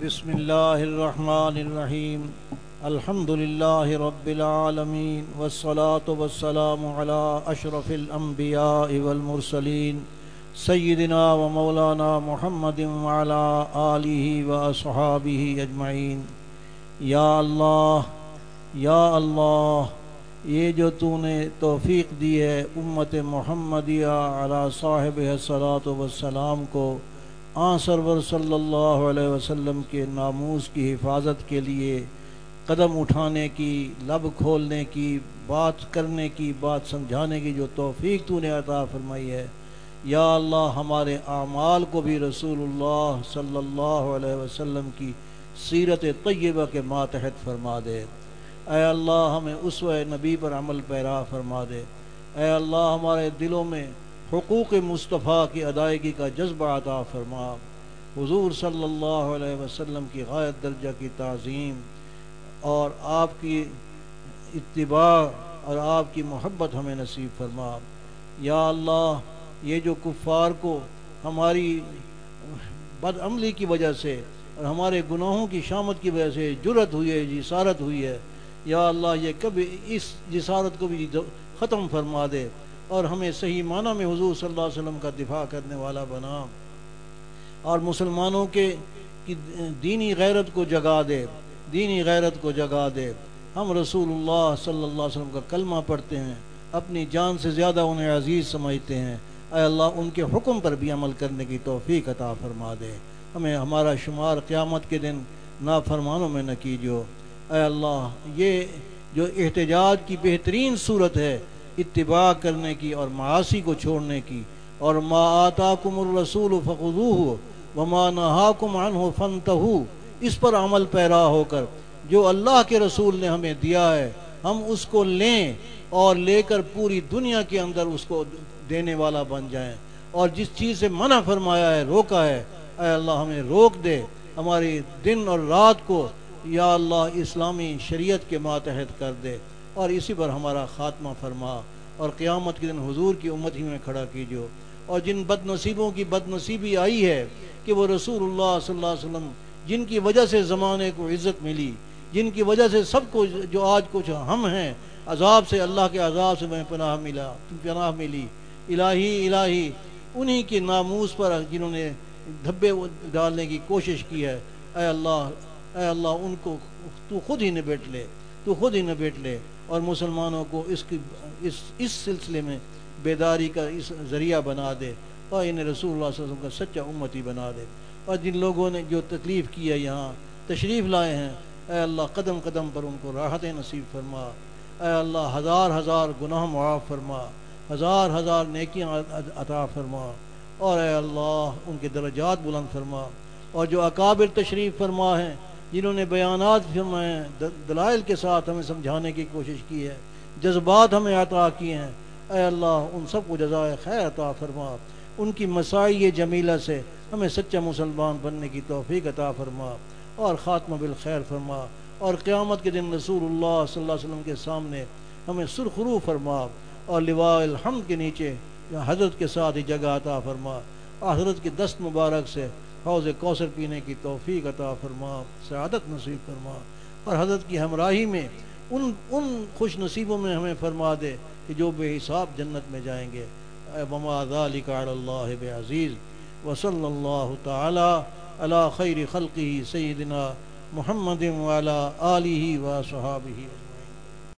بسم الله الرحمن الرحيم. الحمد لله رب العالمين والصلاة والسلام على أشرف الأنبياء والمرسلين. سيدنا ومولانا محمد وعلى آله وأصحابه أجمعين. یا اللہ یا اللہ یہ جو تو نے توفیق دی ہے امت محمدیہ علی صاحب صلاۃ وسلام کو آن سرور صلی اللہ علیہ وسلم کے ناموس کی حفاظت کے لیے قدم اٹھانے کی، لب کھولنے کی، بات کرنے کی، بات سمجھانے کی جو توفیق تو نے عطا فرمائی ہے، یا اللہ ہمارے اعمال کو بھی رسول اللہ صلی اللہ علیہ وسلم کی سیرت طیبہ کے ماتحت فرما دے۔ اے اللہ ہمیں اسوہ نبی پر عمل پیرا فرما دے۔ اے اللہ ہمارے دلوں میں حقوق مصطفیٰ کی ادائیگی کا جذبہ عطا فرما۔ حضور صلی اللہ علیہ وسلم کی غایت درجہ کی تعظیم اور آپ کی اتباع اور آپ کی محبت ہمیں نصیب فرما۔ یا اللہ، یہ جو کفار کو ہماری بد عملی کی وجہ سے اور ہمارے گناہوں کی شامت کی وجہ سے جرت ہوئی ہے، جسارت ہوئی ہے، یا اللہ، یہ کبھی اس جسارت کو بھی ختم فرما دے۔ اور ہمیں صحیح معنی میں حضور صلی اللہ علیہ وسلم کا دفاع کرنے والا بنا۔ اور مسلمانوں کے دینی غیرت کو جگا دے۔ دینی غیرت کو جگا دے۔ ہم رسول اللہ صلی اللہ علیہ وسلم کا کلمہ پڑھتے ہیں۔ اپنی جان سے زیادہ انہیں عزیز سمجھتے ہیں۔ اے اللہ، ان کے حکم پر بھی عمل کرنے کی توفیق عطا فرما دے۔ ہمیں ہمارا شمار قیامت کے دن نافرمانوں میں نہ کیجو اے اللہ، یہ جو احتجاج کی بہترین صورت ہے اتباع کرنے کی اور معاشی کو چھوڑنے کی اور ما آتاکم الرسول فخذوہ وما نہاکم عنہ فانتہو، اس پر عمل پیرا ہو کر جو اللہ کے رسول نے ہمیں دیا ہے، ہم اس کو لیں اور لے کر پوری دنیا کے اندر اس کو دینے والا بن جائیں۔ اور جس چیز سے منع فرمایا ہے، روکا ہے، اے اللہ ہمیں روک دے۔ ہماری دن اور رات کو یا اللہ اسلامی شریعت کے ماتحت کر دے۔ اور اسی پر ہمارا خاتمہ فرما اور قیامت کے دن حضور کی امت ہی میں کھڑا کیجو اور جن بد نصیبوں کی بد نصیبی آئی ہے کہ وہ رسول اللہ صلی اللہ علیہ وسلم جن کی وجہ سے زمانے کو عزت ملی، جن کی وجہ سے سب کو جو آج کچھ ہم ہیں، عذاب سے اللہ کے عذاب سے میں پناہ ملا، پناہ ملی۔ الہی الہی، انہی کے ناموس پر جنہوں نے دھبے ڈالنے کی کوشش کی ہے۔ اے اللہ اے اللہ، ان کو تو خود ہی نبیٹ لے، تو خود ہی نبیٹ لے۔ اور مسلمانوں کو اس کی اس اس سلسلے میں بیداری کا اس ذریعہ بنا دے اور انہیں رسول اللہ صلی اللہ علیہ وسلم کا سچا امتی بنا دے۔ اور جن لوگوں نے جو تکلیف کی ہے یہاں، تشریف لائے ہیں، اے اللہ قدم قدم پر ان کو راحت نصیب فرما۔ اے اللہ ہزار ہزار گناہ معاف فرما۔ ہزار ہزار نیکیاں عطا فرما۔ اور اے اللہ ان کے درجات بلند فرما۔ اور جو اکابر تشریف فرما ہیں جنہوں نے بیانات فرمائے دلائل کے ساتھ ہمیں سمجھانے کی کوشش کی ہے، جذبات ہمیں عطا کیے ہیں۔ اے اللہ، ان سب کو جزائے خیر عطا فرما۔ ان کی مسائی جمیلہ سے ہمیں سچا مسلمان بننے کی توفیق عطا فرما۔ اور خاتمہ بالخیر فرما۔ اور قیامت کے دن رسول اللہ صلی اللہ علیہ وسلم کے سامنے ہمیں سرخرو فرما۔ اور لواء الحمد کے نیچے حضرت کے ساتھ ہی جگہ عطا فرما۔ حضرت کی دست مبارک سے حوض کوثر پینے کی توفیق عطا فرما، سعادت نصیب فرما۔ اور حضرت کی ہمراہی میں ان ان خوش نصیبوں میں ہمیں فرما دے کہ جو بے حساب جنت میں جائیں گے۔ وما ذالک علی اللہ بعزیز۔ وصلی اللہ تعالی علی خیر خلقہ سیدنا محمد وعلی آلہ و صحابہ۔